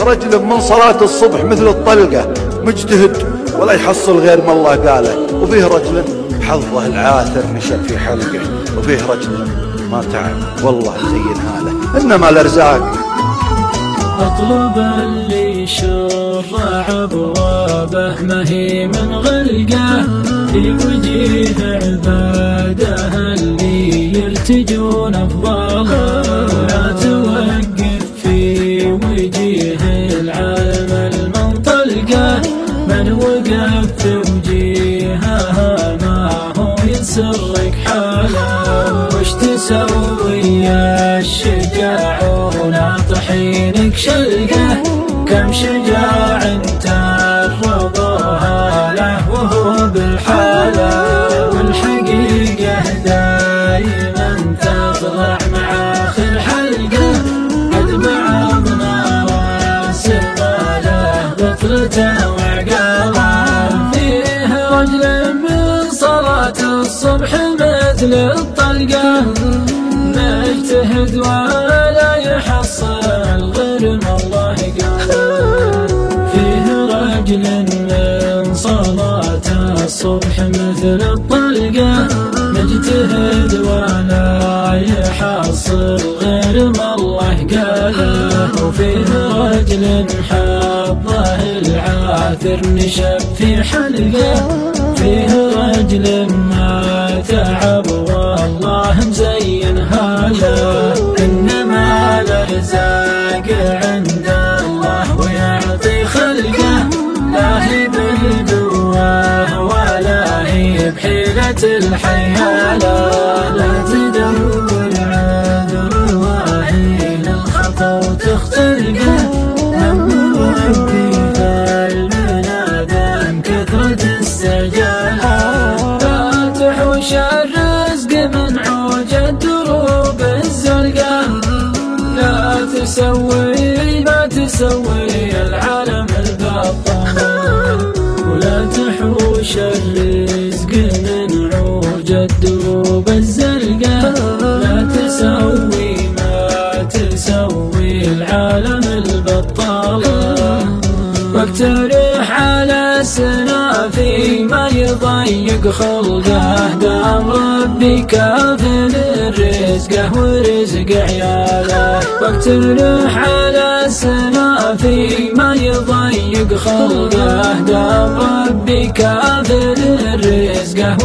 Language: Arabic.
رجل من صلاة الصبح مثل الطلقة مجتهد ولا يحصل غير ما الله قاله. وفيه رجل حظه العاثر نشأ في حلقة. وفيه رجل ما تعب. والله زينها له إنما الأرزاق. أطلب اللي شرع أبوابه ما هي من غلقه في وجيه عباده اللي يرتجون افضاله من وقف في وجيهها ما هو يسرك حاله وش تسوي يا الشجاع وناطحينك شلقه كم شجاع تعرضوها له وهو بالحالة والحقيقة دايما تطلع مع أخي الحلقة قد بعضنا واسق له بطلته وعقاله رجل من صلاة الصبح مثل الطلقة. مجتهد ولا يحصل غير ما الله قال. فيه رجل من صلاة الصبح مثل الطلقة. مجتهد ولا يحصل غير ما الله قاله وفيه رجل حظه العاثر نشب في حلقة فيه رجل ما تعب والله مزين هذا. إنما الأرزاق عند الله ويعطي خلقه لا هي بالقوه ولا هي بحيلة الحياله تسوي ما تسوي العالم البطال ولا تحوش الرزق من عوج الدروب الزرقاء لا تسوي ما تسوي العالم البطال واقترح على السنافي ما يضيق خلقه. دام ربي كافل رزقه ورزق عياله. واقترح على السنافي ما يضيق خلقه. دام ربي كافل رزقه